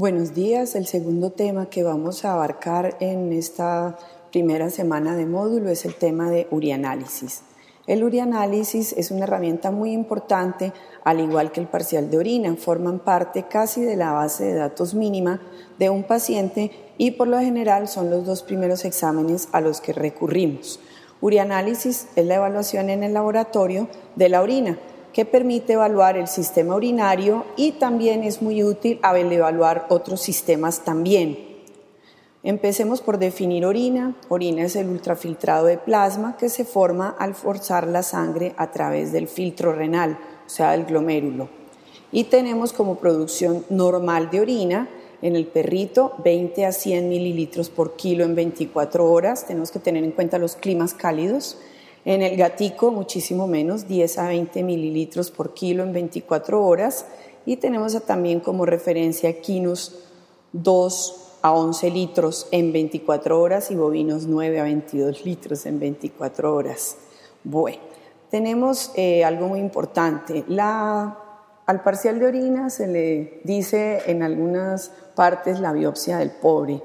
Buenos días. El segundo tema que vamos a abarcar en esta primera semana de módulo es el tema de urianálisis. El urianálisis es una herramienta muy importante, al igual que el parcial de orina, forman parte casi de la base de datos mínima de un paciente y por lo general son los dos primeros exámenes a los que recurrimos. Urianálisis es la evaluación en el laboratorio de la orina que permite evaluar el sistema urinario y también es muy útil al evaluar otros sistemas también. Empecemos por definir orina. Orina es el ultrafiltrado de plasma que se forma al forzar la sangre a través del filtro renal, o sea, el glomérulo. Y tenemos como producción normal de orina en el perrito 20 a 100 mililitros por kilo en 24 horas. Tenemos que tener en cuenta los climas cálidos en el gatico muchísimo menos, 10 a 20 mililitros por kilo en 24 horas. Y tenemos también como referencia equinos 2 a 11 litros en 24 horas y bovinos 9 a 22 litros en 24 horas. Bueno, tenemos eh, algo muy importante. La, al parcial de orina se le dice en algunas partes la biopsia del pobre.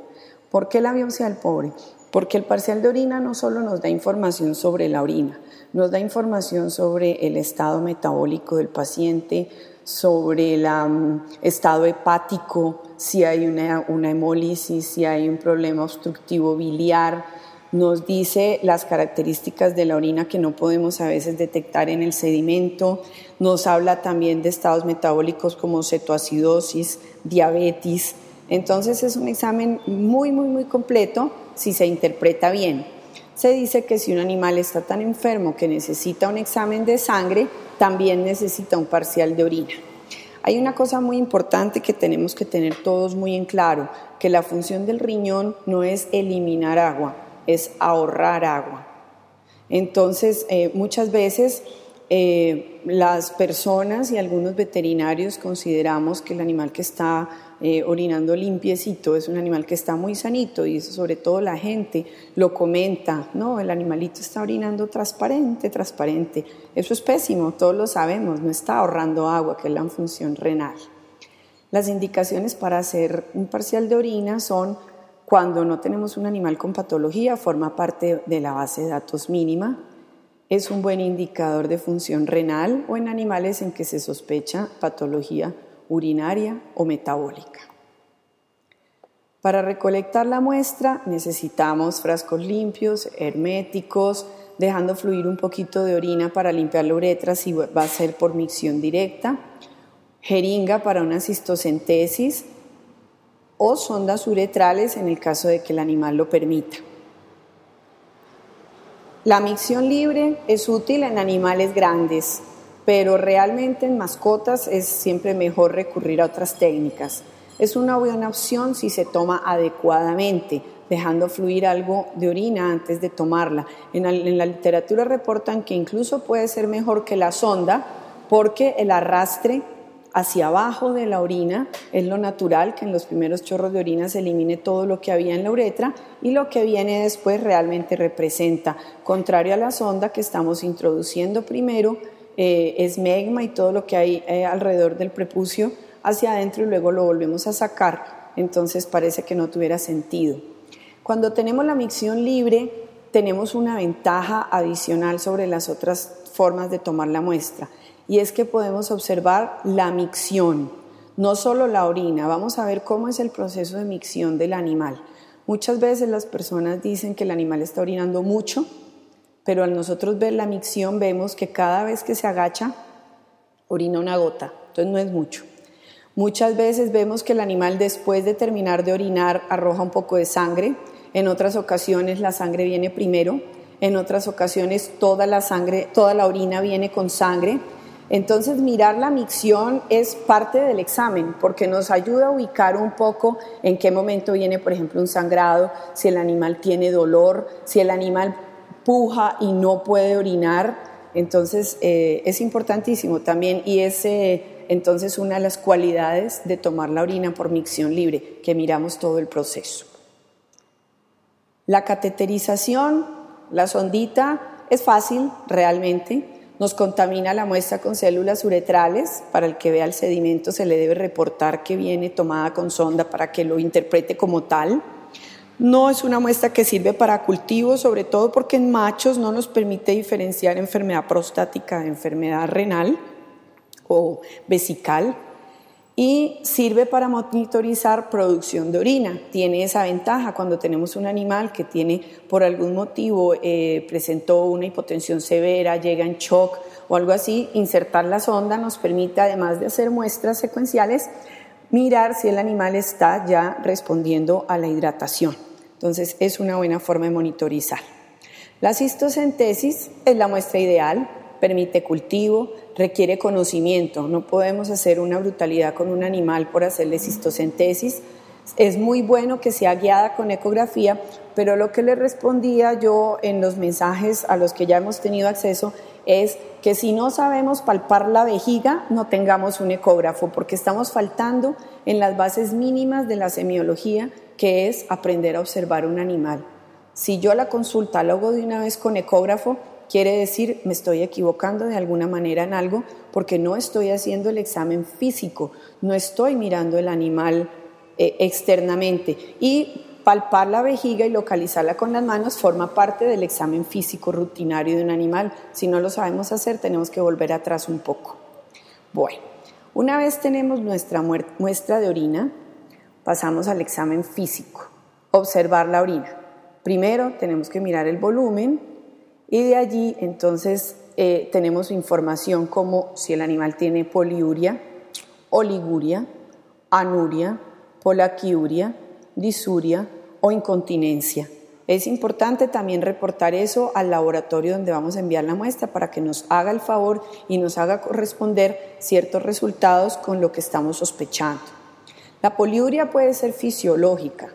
¿Por qué la biopsia del pobre? Porque el parcial de orina no solo nos da información sobre la orina, nos da información sobre el estado metabólico del paciente, sobre el estado hepático, si hay una, una hemólisis, si hay un problema obstructivo biliar, nos dice las características de la orina que no podemos a veces detectar en el sedimento, nos habla también de estados metabólicos como cetoacidosis, diabetes. Entonces es un examen muy, muy, muy completo si se interpreta bien. Se dice que si un animal está tan enfermo que necesita un examen de sangre, también necesita un parcial de orina. Hay una cosa muy importante que tenemos que tener todos muy en claro, que la función del riñón no es eliminar agua, es ahorrar agua. Entonces, eh, muchas veces eh, las personas y algunos veterinarios consideramos que el animal que está eh, orinando limpiecito es un animal que está muy sanito y sobre todo la gente lo comenta, no, el animalito está orinando transparente, transparente. Eso es pésimo, todos lo sabemos, no está ahorrando agua, que es la función renal. Las indicaciones para hacer un parcial de orina son cuando no tenemos un animal con patología, forma parte de la base de datos mínima, es un buen indicador de función renal o en animales en que se sospecha patología urinaria o metabólica. Para recolectar la muestra necesitamos frascos limpios, herméticos, dejando fluir un poquito de orina para limpiar la uretra si va a ser por micción directa, jeringa para una cistocentesis o sondas uretrales en el caso de que el animal lo permita. La micción libre es útil en animales grandes, pero realmente en mascotas es siempre mejor recurrir a otras técnicas. Es una buena opción si se toma adecuadamente, dejando fluir algo de orina antes de tomarla. En la, en la literatura reportan que incluso puede ser mejor que la sonda porque el arrastre hacia abajo de la orina, es lo natural que en los primeros chorros de orina se elimine todo lo que había en la uretra y lo que viene después realmente representa, contrario a la sonda que estamos introduciendo primero, eh, es megma y todo lo que hay eh, alrededor del prepucio hacia adentro y luego lo volvemos a sacar, entonces parece que no tuviera sentido. Cuando tenemos la micción libre, tenemos una ventaja adicional sobre las otras formas de tomar la muestra y es que podemos observar la micción, no solo la orina, vamos a ver cómo es el proceso de micción del animal. Muchas veces las personas dicen que el animal está orinando mucho, pero al nosotros ver la micción vemos que cada vez que se agacha, orina una gota, entonces no es mucho. Muchas veces vemos que el animal después de terminar de orinar arroja un poco de sangre, en otras ocasiones la sangre viene primero, en otras ocasiones toda la sangre, toda la orina viene con sangre, entonces, mirar la micción es parte del examen porque nos ayuda a ubicar un poco en qué momento viene, por ejemplo, un sangrado, si el animal tiene dolor, si el animal puja y no puede orinar. Entonces, eh, es importantísimo también y es eh, entonces una de las cualidades de tomar la orina por micción libre, que miramos todo el proceso. La cateterización, la sondita, es fácil realmente nos contamina la muestra con células uretrales. Para el que vea el sedimento se le debe reportar que viene tomada con sonda para que lo interprete como tal. No es una muestra que sirve para cultivo, sobre todo porque en machos no nos permite diferenciar enfermedad prostática de enfermedad renal o vesical y sirve para monitorizar producción de orina. Tiene esa ventaja cuando tenemos un animal que tiene por algún motivo eh, presentó una hipotensión severa, llega en shock o algo así, insertar la sonda nos permite, además de hacer muestras secuenciales, mirar si el animal está ya respondiendo a la hidratación. Entonces es una buena forma de monitorizar. La cistocentesis es la muestra ideal, permite cultivo, requiere conocimiento. No podemos hacer una brutalidad con un animal por hacerle cistocentesis. Es muy bueno que sea guiada con ecografía, pero lo que le respondía yo en los mensajes a los que ya hemos tenido acceso es que si no sabemos palpar la vejiga, no tengamos un ecógrafo, porque estamos faltando en las bases mínimas de la semiología, que es aprender a observar un animal. Si yo la consulta lo hago de una vez con ecógrafo, quiere decir me estoy equivocando de alguna manera en algo porque no estoy haciendo el examen físico, no estoy mirando el animal eh, externamente. Y palpar la vejiga y localizarla con las manos forma parte del examen físico rutinario de un animal. Si no lo sabemos hacer, tenemos que volver atrás un poco. Bueno, una vez tenemos nuestra muestra de orina, pasamos al examen físico, observar la orina. Primero tenemos que mirar el volumen, y de allí entonces eh, tenemos información como si el animal tiene poliuria, oliguria, anuria, polaquiuria, disuria o incontinencia. Es importante también reportar eso al laboratorio donde vamos a enviar la muestra para que nos haga el favor y nos haga corresponder ciertos resultados con lo que estamos sospechando. La poliuria puede ser fisiológica.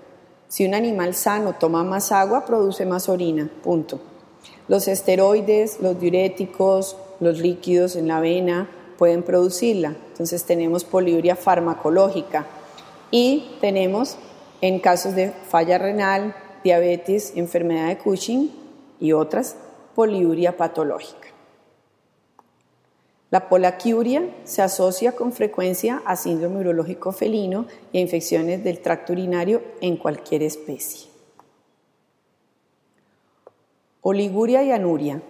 Si un animal sano toma más agua, produce más orina, punto. Los esteroides, los diuréticos, los líquidos en la vena pueden producirla. Entonces tenemos poliuria farmacológica y tenemos en casos de falla renal, diabetes, enfermedad de Cushing y otras, poliuria patológica. La polaquiuria se asocia con frecuencia a síndrome urológico felino y a infecciones del tracto urinario en cualquier especie. Oliguria y anuria.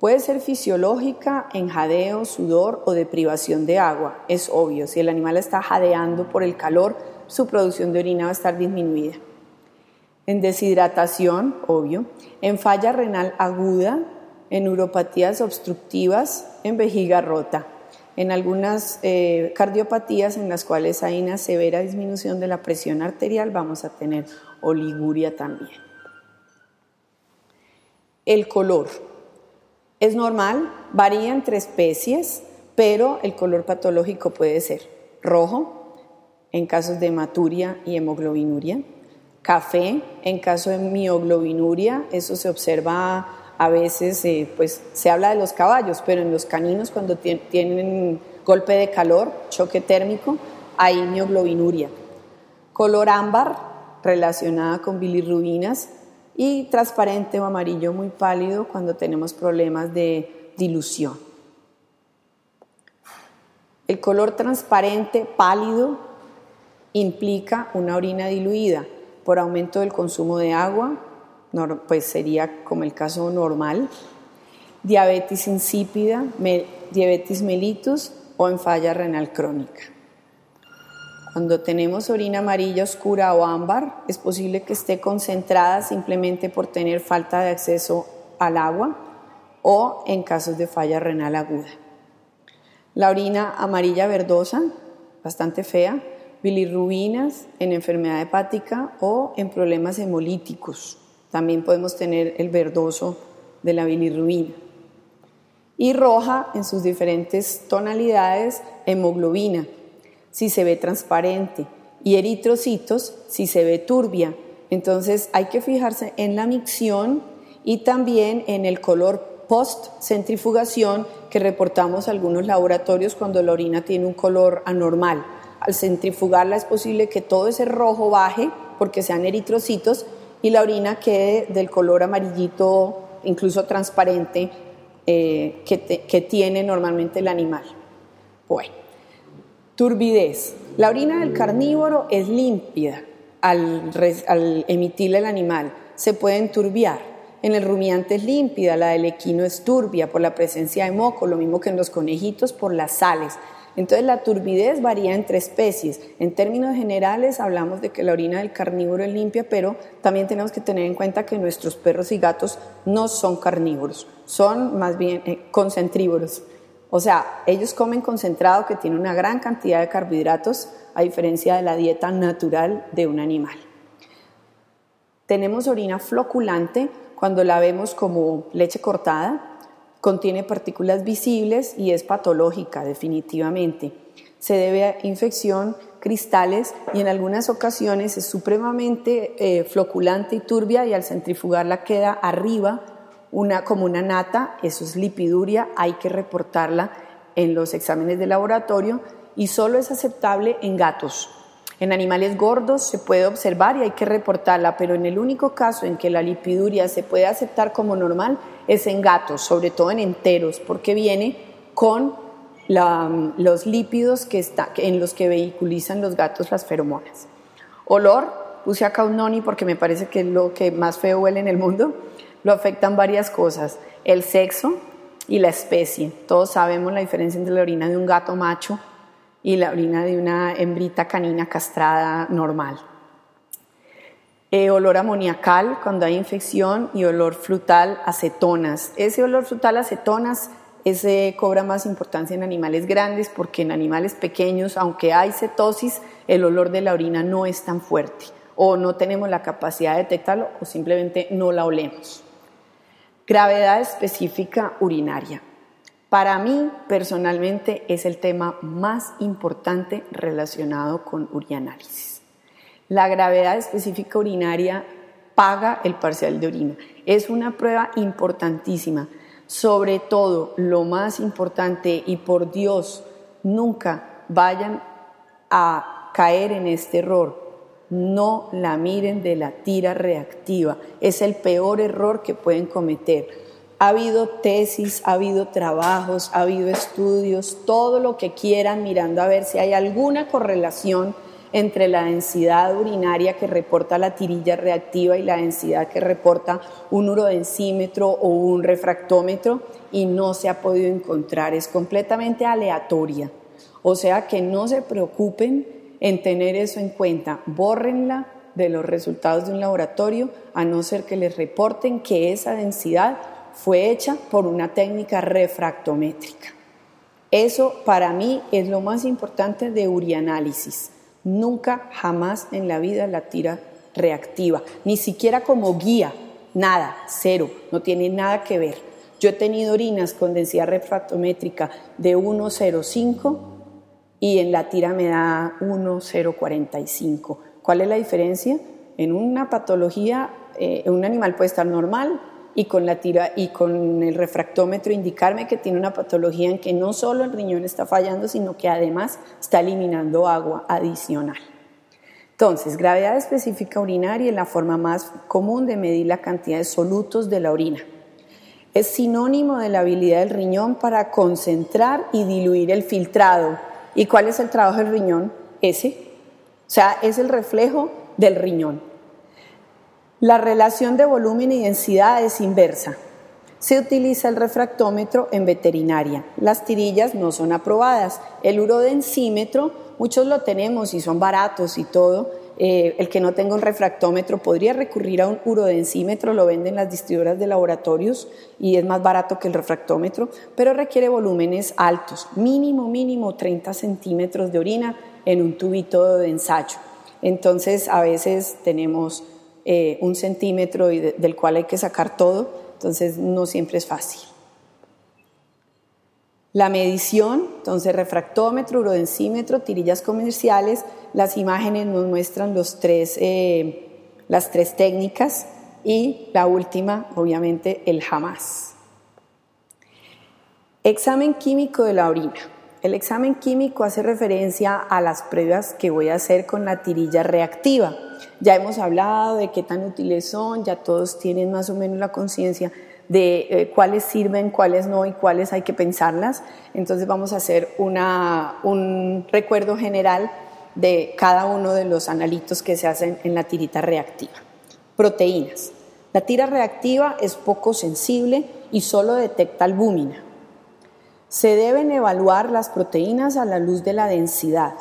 Puede ser fisiológica en jadeo, sudor o deprivación de agua. Es obvio, si el animal está jadeando por el calor, su producción de orina va a estar disminuida. En deshidratación, obvio. En falla renal aguda, en neuropatías obstructivas, en vejiga rota. En algunas eh, cardiopatías en las cuales hay una severa disminución de la presión arterial, vamos a tener oliguria también. El color es normal, varía entre especies, pero el color patológico puede ser rojo en casos de hematuria y hemoglobinuria, café en caso de mioglobinuria, eso se observa a veces, eh, pues se habla de los caballos, pero en los caninos cuando tienen golpe de calor, choque térmico, hay mioglobinuria. Color ámbar relacionada con bilirrubinas, y transparente o amarillo muy pálido cuando tenemos problemas de dilución. El color transparente pálido implica una orina diluida por aumento del consumo de agua, pues sería como el caso normal, diabetes insípida, diabetes mellitus o en falla renal crónica. Cuando tenemos orina amarilla oscura o ámbar, es posible que esté concentrada simplemente por tener falta de acceso al agua o en casos de falla renal aguda. La orina amarilla verdosa, bastante fea, bilirrubinas en enfermedad hepática o en problemas hemolíticos. También podemos tener el verdoso de la bilirrubina. Y roja en sus diferentes tonalidades, hemoglobina, si se ve transparente y eritrocitos si se ve turbia. Entonces hay que fijarse en la micción y también en el color post-centrifugación que reportamos algunos laboratorios cuando la orina tiene un color anormal. Al centrifugarla es posible que todo ese rojo baje porque sean eritrocitos y la orina quede del color amarillito, incluso transparente, eh, que, tiene normalmente el animal. Bueno, turbidez. La orina del carnívoro es limpia al, al el animal. Se puede enturbiar. En el rumiante es límpida, la del equino es turbia por la presencia de moco, lo mismo que en los conejitos por las sales. Entonces la turbidez varía entre especies. En términos generales hablamos de que la orina del carnívoro es limpia, pero también tenemos que tener en cuenta que nuestros perros y gatos no son carnívoros, son más bien eh, concentrívoros. O sea, ellos comen concentrado que tiene una gran cantidad de carbohidratos a diferencia de la dieta natural de un animal. Tenemos orina floculante cuando la vemos como leche cortada, contiene partículas visibles y es patológica definitivamente. Se debe a infección, cristales y en algunas ocasiones es supremamente eh, floculante y turbia y al centrifugarla queda arriba una, como una nata, eso es lipiduria, hay que reportarla en los exámenes de laboratorio y solo es aceptable en gatos. En animales gordos se puede observar y hay que reportarla, pero en el único caso en que la lipiduria se puede aceptar como normal es en gatos, sobre todo en enteros, porque viene con los lípidos que está, en los que vehiculizan los gatos las feromonas. Olor, puse acá un noni porque me parece que es lo que más feo huele en el mundo. Lo afectan varias cosas, el sexo y la especie. Todos sabemos la diferencia entre la orina de un gato macho y la orina de una hembrita canina castrada normal. Eh, olor amoníacal cuando hay infección y olor frutal acetonas. Ese olor frutal acetonas ese cobra más importancia en animales grandes porque en animales pequeños, aunque hay cetosis, el olor de la orina no es tan fuerte o no tenemos la capacidad de detectarlo o simplemente no la olemos. Gravedad específica urinaria. Para mí, personalmente, es el tema más importante relacionado con urianálisis. La gravedad específica urinaria paga el parcial de orina. Es una prueba importantísima. Sobre todo, lo más importante, y por Dios, nunca vayan a caer en este error. No la miren de la tira reactiva. Es el peor error que pueden cometer ha habido tesis, ha habido trabajos, ha habido estudios, todo lo que quieran mirando a ver si hay alguna correlación entre la densidad urinaria que reporta la tirilla reactiva y la densidad que reporta un urodensímetro o un refractómetro y no se ha podido encontrar, es completamente aleatoria. O sea que no se preocupen en tener eso en cuenta, bórrenla de los resultados de un laboratorio a no ser que les reporten que esa densidad fue hecha por una técnica refractométrica. Eso para mí es lo más importante de urianálisis. Nunca, jamás en la vida la tira reactiva, ni siquiera como guía, nada, cero, no tiene nada que ver. Yo he tenido orinas con densidad refractométrica de 1,05 y en la tira me da 1,045. ¿Cuál es la diferencia? En una patología, eh, un animal puede estar normal, y con la tira y con el refractómetro indicarme que tiene una patología en que no solo el riñón está fallando, sino que además está eliminando agua adicional. Entonces, gravedad específica urinaria es la forma más común de medir la cantidad de solutos de la orina. Es sinónimo de la habilidad del riñón para concentrar y diluir el filtrado. ¿Y cuál es el trabajo del riñón? Ese. O sea, es el reflejo del riñón. La relación de volumen y densidad es inversa. Se utiliza el refractómetro en veterinaria. Las tirillas no son aprobadas. El urodensímetro, muchos lo tenemos y son baratos y todo. Eh, el que no tenga un refractómetro podría recurrir a un urodensímetro, lo venden las distribuidoras de laboratorios y es más barato que el refractómetro, pero requiere volúmenes altos, mínimo, mínimo 30 centímetros de orina en un tubito de ensayo. Entonces, a veces tenemos eh, un centímetro y del cual hay que sacar todo, entonces no siempre es fácil. La medición, entonces refractómetro, urodensímetro, tirillas comerciales, las imágenes nos muestran los tres, eh, las tres técnicas y la última, obviamente, el jamás. Examen químico de la orina. El examen químico hace referencia a las pruebas que voy a hacer con la tirilla reactiva. Ya hemos hablado de qué tan útiles son, ya todos tienen más o menos la conciencia, de eh, cuáles sirven, cuáles no y cuáles hay que pensarlas. Entonces vamos a hacer una, un recuerdo general de cada uno de los analitos que se hacen en la tirita reactiva. Proteínas. La tira reactiva es poco sensible y solo detecta albúmina. Se deben evaluar las proteínas a la luz de la densidad.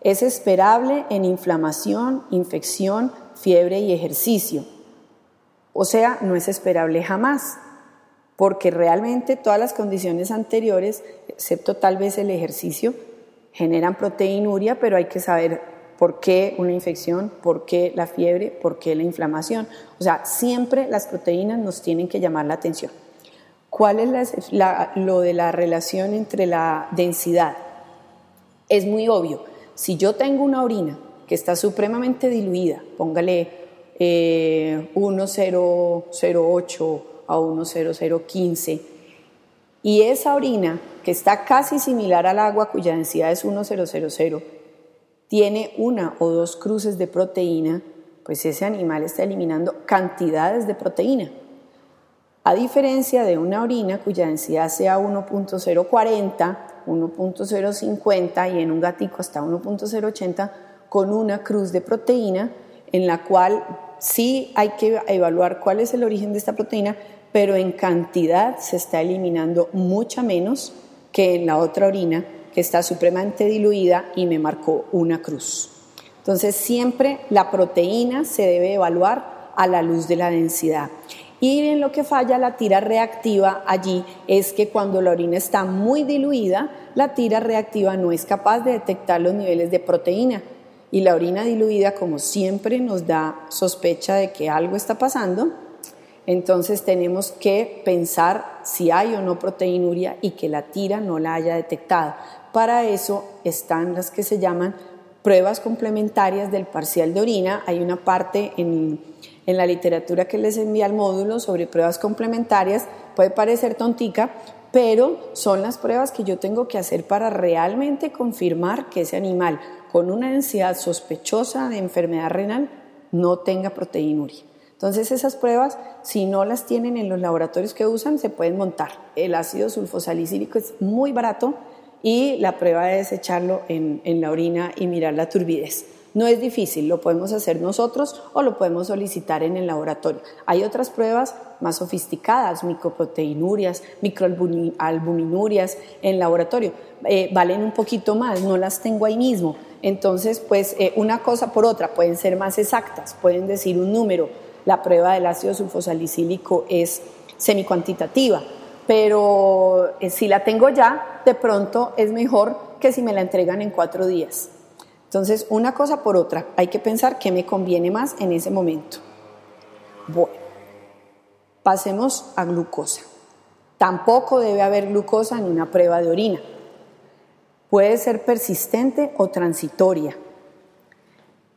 Es esperable en inflamación, infección, fiebre y ejercicio. O sea, no es esperable jamás, porque realmente todas las condiciones anteriores, excepto tal vez el ejercicio, generan proteinuria, pero hay que saber por qué una infección, por qué la fiebre, por qué la inflamación. O sea, siempre las proteínas nos tienen que llamar la atención. ¿Cuál es lo de la relación entre la densidad? Es muy obvio. Si yo tengo una orina que está supremamente diluida, póngale eh, 1,008 a 1,0015, y esa orina, que está casi similar al agua cuya densidad es 1,000, tiene una o dos cruces de proteína, pues ese animal está eliminando cantidades de proteína. A diferencia de una orina cuya densidad sea 1.040, 1.050 y en un gatico hasta 1.080, con una cruz de proteína en la cual sí hay que evaluar cuál es el origen de esta proteína, pero en cantidad se está eliminando mucha menos que en la otra orina que está supremamente diluida y me marcó una cruz. Entonces siempre la proteína se debe evaluar a la luz de la densidad. Y en lo que falla la tira reactiva allí es que cuando la orina está muy diluida, la tira reactiva no es capaz de detectar los niveles de proteína. Y la orina diluida, como siempre, nos da sospecha de que algo está pasando entonces tenemos que pensar si hay o no proteinuria y que la tira no la haya detectado. Para eso están las que se llaman pruebas complementarias del parcial de orina. Hay una parte en, en la literatura que les envía el módulo sobre pruebas complementarias. Puede parecer tontica, pero son las pruebas que yo tengo que hacer para realmente confirmar que ese animal con una densidad sospechosa de enfermedad renal no tenga proteinuria. Entonces esas pruebas, si no las tienen en los laboratorios que usan, se pueden montar. El ácido sulfosalicílico es muy barato y la prueba es echarlo en, en la orina y mirar la turbidez. No es difícil, lo podemos hacer nosotros o lo podemos solicitar en el laboratorio. Hay otras pruebas más sofisticadas, microproteinurias, microalbuminurias en laboratorio. Eh, valen un poquito más, no las tengo ahí mismo. Entonces, pues eh, una cosa por otra, pueden ser más exactas, pueden decir un número, la prueba del ácido sulfosalicílico es semicuantitativa, pero eh, si la tengo ya, de pronto es mejor que si me la entregan en cuatro días. Entonces, una cosa por otra, hay que pensar qué me conviene más en ese momento. Bueno, pasemos a glucosa. Tampoco debe haber glucosa en una prueba de orina. Puede ser persistente o transitoria.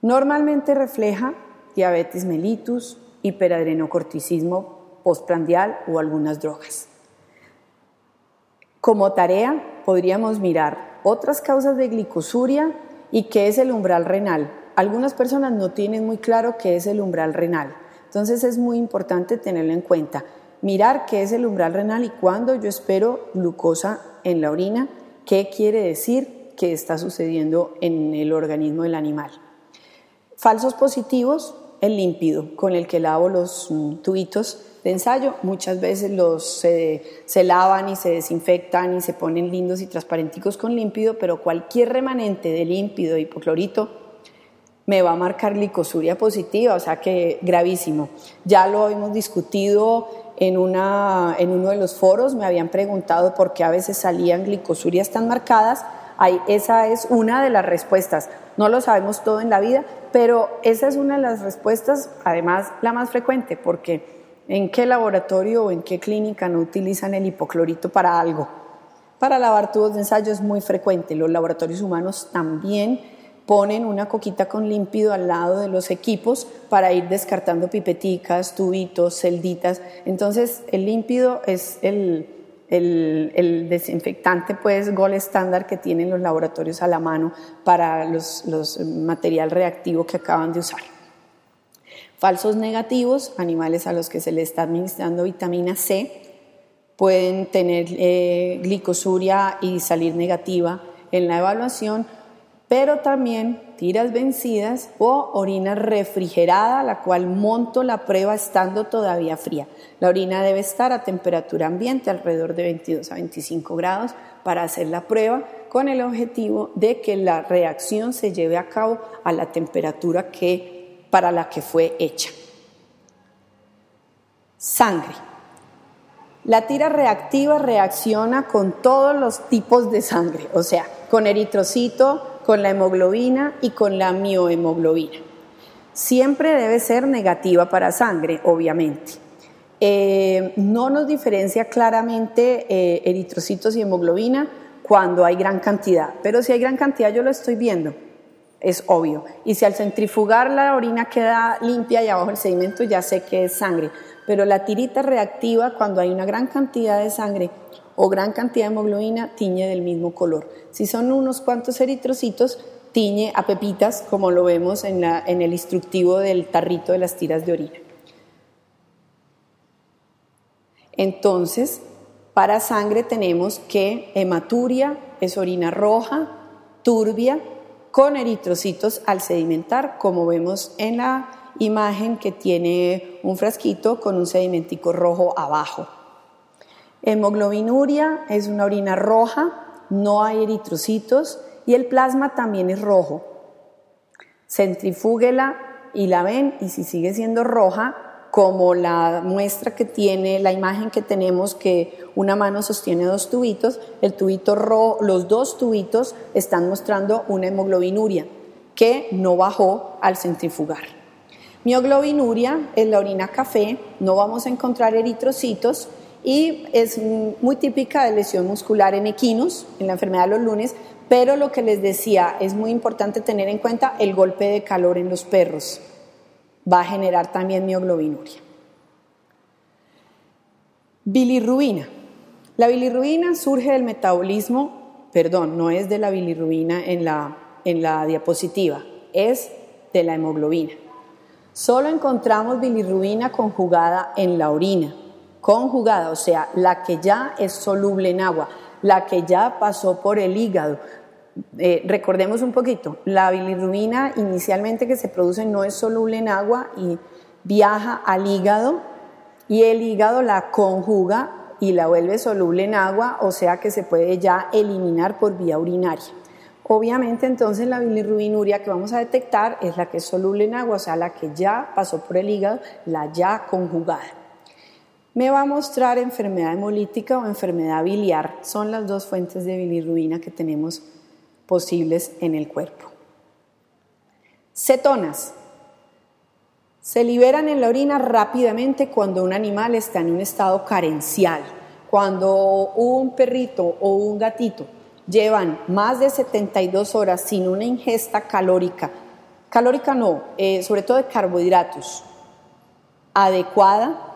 Normalmente refleja diabetes mellitus, hiperadrenocorticismo postprandial o algunas drogas. Como tarea podríamos mirar otras causas de glicosuria y qué es el umbral renal. Algunas personas no tienen muy claro qué es el umbral renal, entonces es muy importante tenerlo en cuenta. Mirar qué es el umbral renal y cuándo yo espero glucosa en la orina, qué quiere decir que está sucediendo en el organismo del animal. Falsos positivos, el límpido con el que lavo los mm, tubitos de ensayo. Muchas veces los se, lavan y se desinfectan y se ponen lindos y transparenticos con límpido, pero cualquier remanente de límpido, hipoclorito, me va a marcar glicosuria positiva, o sea que gravísimo. Ya lo hemos discutido en, una, en uno de los foros, me habían preguntado por qué a veces salían glicosurias tan marcadas. Ahí, esa es una de las respuestas. No lo sabemos todo en la vida, pero esa es una de las respuestas, además la más frecuente, porque ¿en qué laboratorio o en qué clínica no utilizan el hipoclorito para algo? Para lavar tubos de ensayo es muy frecuente. Los laboratorios humanos también ponen una coquita con límpido al lado de los equipos para ir descartando pipeticas, tubitos, celditas. Entonces, el límpido es el, el, desinfectante, pues, gol estándar que tienen los laboratorios a la mano para los, los material reactivo que acaban de usar. falsos negativos, animales a los que se les está administrando vitamina C, pueden tener eh, glicosuria y salir negativa en la evaluación, pero también tiras vencidas o orina refrigerada, la cual monto la prueba estando todavía fría. La orina debe estar a temperatura ambiente, alrededor de 22 a 25 grados, para hacer la prueba con el objetivo de que la reacción se lleve a cabo a la temperatura que, para la que fue hecha. Sangre. La tira reactiva reacciona con todos los tipos de sangre, o sea, con eritrocito, con la hemoglobina y con la miohemoglobina. Siempre debe ser negativa para sangre, obviamente. Eh, no nos diferencia claramente eh, eritrocitos y hemoglobina cuando hay gran cantidad, pero si hay gran cantidad yo lo estoy viendo, es obvio. Y si al centrifugar la orina queda limpia y abajo el sedimento, ya sé que es sangre. Pero la tirita reactiva, cuando hay una gran cantidad de sangre o gran cantidad de hemoglobina, tiñe del mismo color. Si son unos cuantos eritrocitos, tiñe a pepitas, como lo vemos en, en el instructivo del tarrito de las tiras de orina. Entonces, para sangre tenemos que hematuria es orina roja, turbia, con eritrocitos al sedimentar, como vemos en la imagen que tiene un frasquito con un sedimentico rojo abajo. Hemoglobinuria es una orina roja, no hay eritrocitos y el plasma también es rojo. Centrifúguela y la ven y si sigue siendo roja, como la muestra que tiene, la imagen que tenemos que una mano sostiene dos tubitos, el tubito rojo, los dos tubitos están mostrando una hemoglobinuria que no bajó al centrifugar. Mioglobinuria es la orina café, no vamos a encontrar eritrocitos y es muy típica de lesión muscular en equinos, en la enfermedad de los lunes, pero lo que les decía, es muy importante tener en cuenta el golpe de calor en los perros va a generar también mioglobinuria. Bilirrubina. La bilirrubina surge del metabolismo, perdón, no es de la bilirrubina en la, en la diapositiva, es de la hemoglobina. Solo encontramos bilirrubina conjugada en la orina, conjugada, o sea, la que ya es soluble en agua, la que ya pasó por el hígado, eh, recordemos un poquito, la bilirrubina inicialmente que se produce no es soluble en agua y viaja al hígado y el hígado la conjuga y la vuelve soluble en agua, o sea que se puede ya eliminar por vía urinaria. Obviamente entonces la bilirrubinuria que vamos a detectar es la que es soluble en agua, o sea la que ya pasó por el hígado, la ya conjugada. Me va a mostrar enfermedad hemolítica o enfermedad biliar, son las dos fuentes de bilirrubina que tenemos posibles en el cuerpo. Cetonas. Se liberan en la orina rápidamente cuando un animal está en un estado carencial. Cuando un perrito o un gatito llevan más de 72 horas sin una ingesta calórica, calórica no, eh, sobre todo de carbohidratos, adecuada,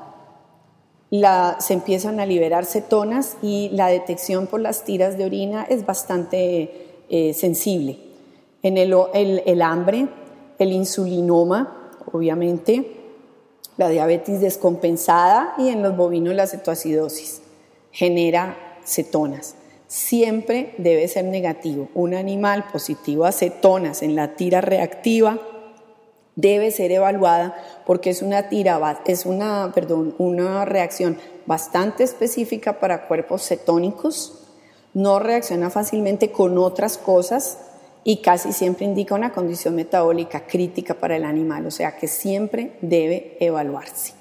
se empiezan a liberar cetonas y la detección por las tiras de orina es bastante eh, sensible. En el, el, hambre, el insulinoma, obviamente, la diabetes descompensada y en los bovinos la cetoacidosis. Genera cetonas. Siempre debe ser negativo. Un animal positivo a cetonas en la tira reactiva debe ser evaluada porque es una tira, es una, perdón, una reacción bastante específica para cuerpos cetónicos no reacciona fácilmente con otras cosas y casi siempre indica una condición metabólica crítica para el animal, o sea que siempre debe evaluarse.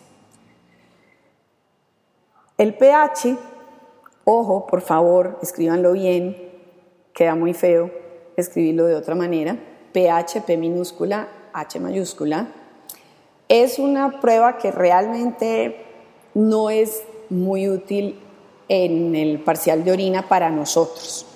El pH, ojo, por favor, escríbanlo bien, queda muy feo escribirlo de otra manera, pH, P minúscula, H mayúscula, es una prueba que realmente no es muy útil en el parcial de orina para nosotros.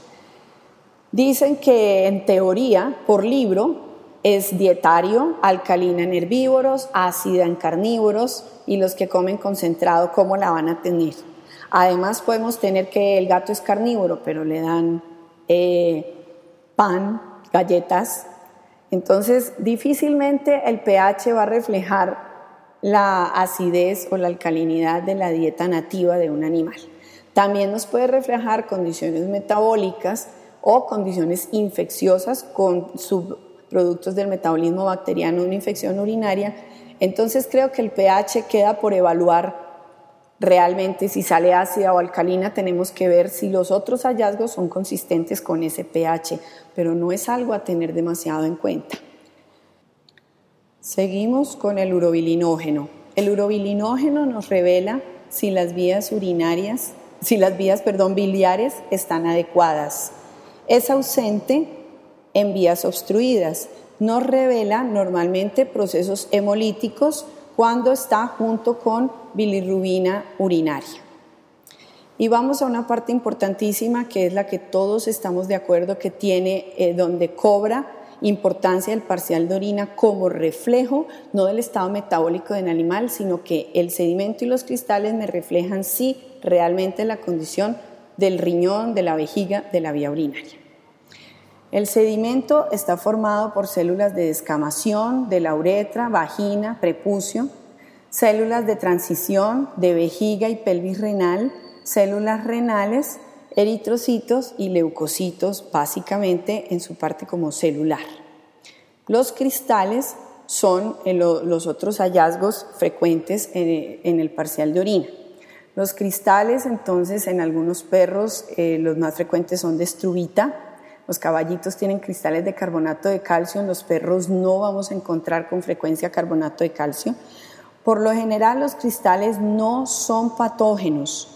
Dicen que en teoría, por libro, es dietario, alcalina en herbívoros, ácida en carnívoros y los que comen concentrado, ¿cómo la van a tener? Además podemos tener que el gato es carnívoro, pero le dan eh, pan, galletas. Entonces, difícilmente el pH va a reflejar la acidez o la alcalinidad de la dieta nativa de un animal. También nos puede reflejar condiciones metabólicas o condiciones infecciosas con subproductos del metabolismo bacteriano, una infección urinaria. Entonces creo que el pH queda por evaluar realmente si sale ácida o alcalina, tenemos que ver si los otros hallazgos son consistentes con ese pH, pero no es algo a tener demasiado en cuenta. Seguimos con el urobilinógeno. El urobilinógeno nos revela si las vías urinarias, si las vías, perdón, biliares están adecuadas. Es ausente en vías obstruidas. Nos revela normalmente procesos hemolíticos cuando está junto con bilirrubina urinaria. Y vamos a una parte importantísima que es la que todos estamos de acuerdo que tiene, eh, donde cobra importancia el parcial de orina como reflejo, no del estado metabólico del animal, sino que el sedimento y los cristales me reflejan sí realmente la condición del riñón, de la vejiga, de la vía urinaria. El sedimento está formado por células de descamación de la uretra, vagina, prepucio, células de transición de vejiga y pelvis renal, células renales, eritrocitos y leucocitos, básicamente en su parte como celular. Los cristales son los otros hallazgos frecuentes en el parcial de orina. Los cristales, entonces, en algunos perros, eh, los más frecuentes son de estruvita. Los caballitos tienen cristales de carbonato de calcio, en los perros no vamos a encontrar con frecuencia carbonato de calcio. Por lo general los cristales no son patógenos.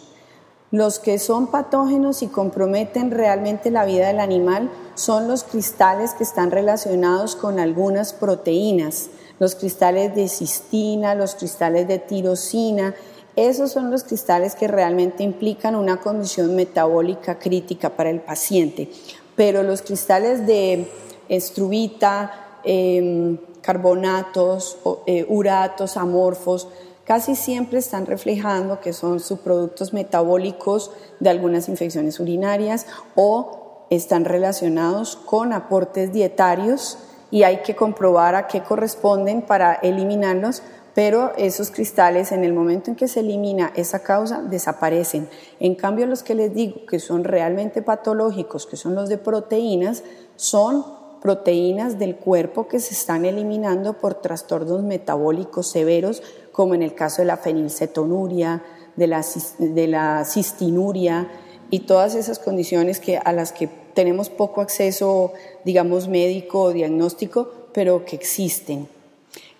Los que son patógenos y comprometen realmente la vida del animal son los cristales que están relacionados con algunas proteínas, los cristales de cistina, los cristales de tirosina. Esos son los cristales que realmente implican una condición metabólica crítica para el paciente. Pero los cristales de estrubita, em, carbonatos, eh, uratos, amorfos, casi siempre están reflejando que son subproductos metabólicos de algunas infecciones urinarias o están relacionados con aportes dietarios y hay que comprobar a qué corresponden para eliminarlos, pero esos cristales en el momento en que se elimina esa causa desaparecen. En cambio, los que les digo que son realmente patológicos, que son los de proteínas, son proteínas del cuerpo que se están eliminando por trastornos metabólicos severos, como en el caso de la fenilcetonuria, de la, de la cistinuria y todas esas condiciones que, a las que tenemos poco acceso, digamos, médico o diagnóstico, pero que existen.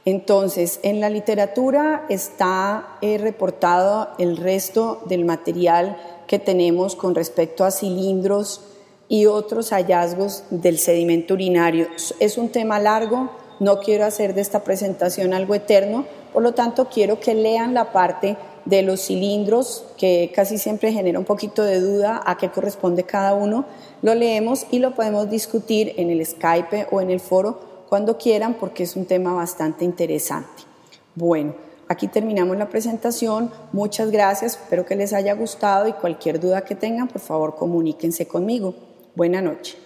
Entonces, en la literatura está reportado el resto del material que tenemos con respecto a cilindros, y otros hallazgos del sedimento urinario. Es un tema largo, no quiero hacer de esta presentación algo eterno, por lo tanto quiero que lean la parte de los cilindros, que casi siempre genera un poquito de duda a qué corresponde cada uno. Lo leemos y lo podemos discutir en el Skype o en el foro cuando quieran, porque es un tema bastante interesante. Bueno, aquí terminamos la presentación. Muchas gracias, espero que les haya gustado y cualquier duda que tengan, por favor, comuníquense conmigo. Buenas noches.